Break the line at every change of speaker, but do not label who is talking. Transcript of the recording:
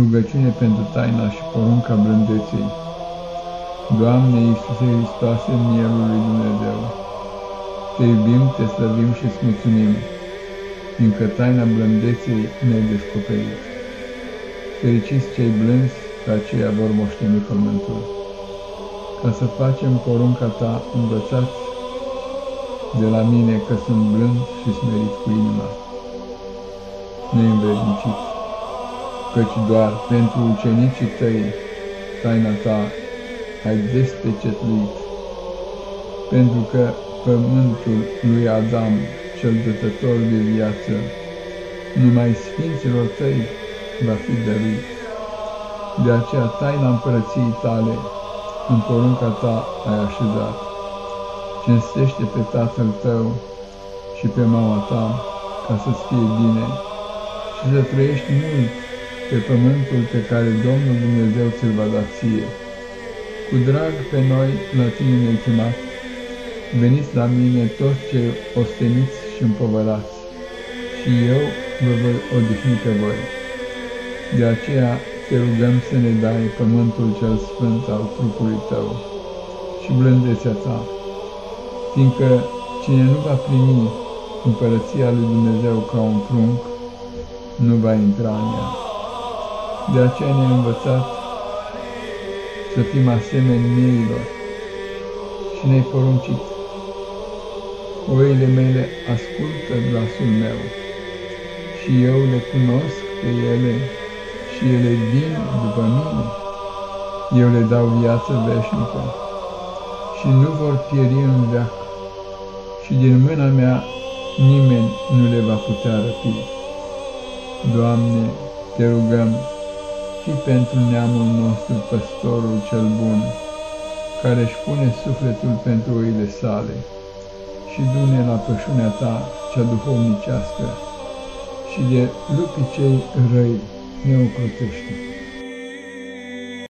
Rugăciune pentru taina și porunca blândeței. Doamne Iisuse Hristoase, Mielul lui Dumnezeu, Te iubim, Te slăvim și îți mulțumim, fiindcă taina blândeței ne-ai descoperit. Fericiți cei blânzi, că aceia vor moșteni pământul. Ca să facem porunca Ta, învățați de la mine că sunt blând și smerit cu inima. Neînvredniciți căci doar pentru ucenicii tăi taina ta ai despecetluit, pentru că pământul lui Adam, cel dătător de viață, numai sfinților tăi va fi dăruit. De aceea taina împărăției tale în porunca ta ai așezat. Cinstește pe tatăl tău și pe mama ta ca să-ți fie bine și să trăiești mult pe pământul pe care Domnul Dumnezeu ți-l va da ție. Cu drag pe noi la tine ne chemat, veniți la mine toți cei osteniți și împovărați, și eu vă voi odihni pe voi. De aceea te rugăm să ne dai pământul cel sfânt al trupului tău și blândețea ta, fiindcă cine nu va primi împărăția lui Dumnezeu ca un prunc, nu va intra în ea. De aceea ne-a învățat să fim asemeni mieilor și ne-ai poruncit. Oile mele ascultă glasul meu și eu le cunosc pe ele și ele vin după mine. Eu le dau viață veșnică și nu vor pieri în veac și din mâna mea nimeni nu le va putea răpi. Doamne, te rugăm, fi pentru neamul nostru păstorul cel bun, care își pune sufletul pentru oile sale, și dune la pășunea ta cea duhovnicească, și de lupii cei răi ne ocrotește.